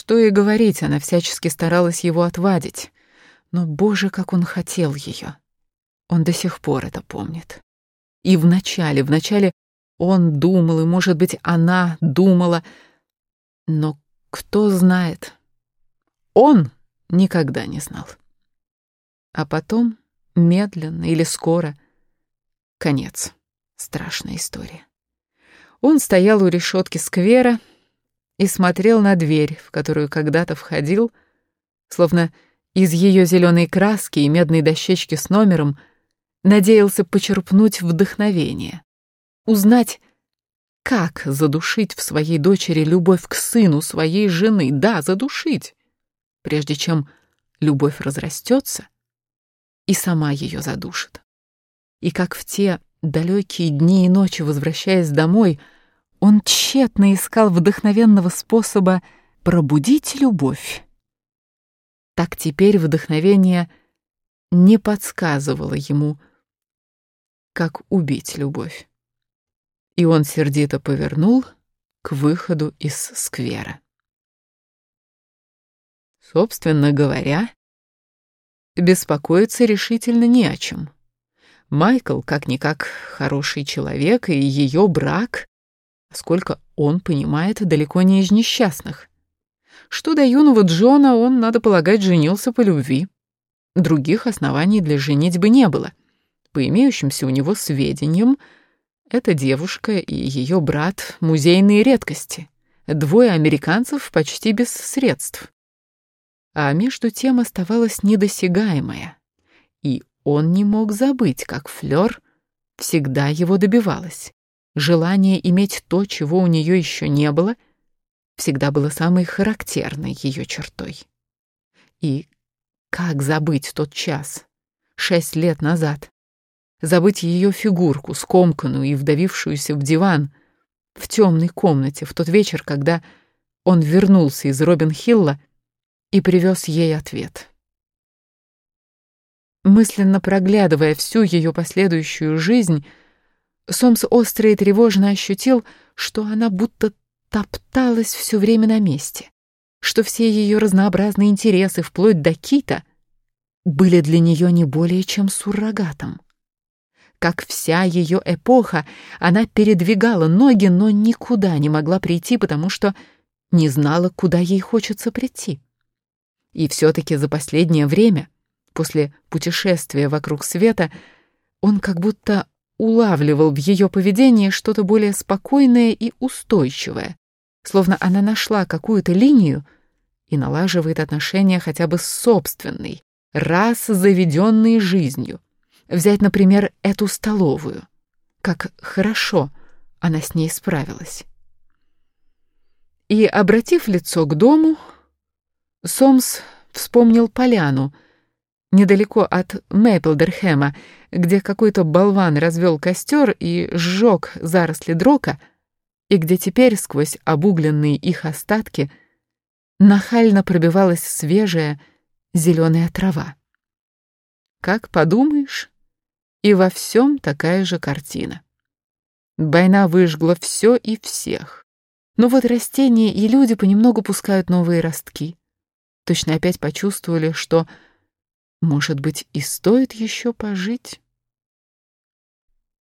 Что и говорить, она всячески старалась его отвадить. Но, боже, как он хотел ее. Он до сих пор это помнит. И вначале, вначале он думал, и, может быть, она думала, но кто знает. Он никогда не знал. А потом, медленно или скоро, конец. Страшная история. Он стоял у решетки сквера и смотрел на дверь, в которую когда-то входил, словно из ее зеленой краски и медной дощечки с номером надеялся почерпнуть вдохновение, узнать, как задушить в своей дочери любовь к сыну своей жены, да, задушить, прежде чем любовь разрастется и сама ее задушит. И как в те далекие дни и ночи, возвращаясь домой, он тщетно искал вдохновенного способа пробудить любовь. Так теперь вдохновение не подсказывало ему, как убить любовь. И он сердито повернул к выходу из сквера. Собственно говоря, беспокоиться решительно не о чем. Майкл, как-никак, хороший человек, и ее брак, сколько он понимает, далеко не из несчастных. Что до юного Джона, он, надо полагать, женился по любви. Других оснований для женитьбы не было. По имеющимся у него сведениям, эта девушка и ее брат — музейные редкости. Двое американцев почти без средств а между тем оставалась недосягаемая. И он не мог забыть, как Флёр всегда его добивалась. Желание иметь то, чего у нее еще не было, всегда было самой характерной ее чертой. И как забыть тот час, шесть лет назад? Забыть ее фигурку, скомканную и вдавившуюся в диван, в темной комнате, в тот вечер, когда он вернулся из Робин-Хилла и привез ей ответ. Мысленно проглядывая всю ее последующую жизнь, Сомс остро и тревожно ощутил, что она будто топталась все время на месте, что все ее разнообразные интересы, вплоть до Кита, были для нее не более чем суррогатом. Как вся ее эпоха, она передвигала ноги, но никуда не могла прийти, потому что не знала, куда ей хочется прийти. И все-таки за последнее время, после путешествия вокруг света, он как будто улавливал в ее поведении что-то более спокойное и устойчивое, словно она нашла какую-то линию и налаживает отношения хотя бы с собственной, раз заведенной жизнью. Взять, например, эту столовую. Как хорошо она с ней справилась. И, обратив лицо к дому, Сомс вспомнил поляну недалеко от Мейплдерхэма, где какой-то болван развел костер и сжег заросли дрока, и где теперь сквозь обугленные их остатки нахально пробивалась свежая зеленая трава. Как подумаешь, и во всем такая же картина. Война выжгла все и всех. Но вот растения и люди понемногу пускают новые ростки точно опять почувствовали, что, может быть, и стоит еще пожить.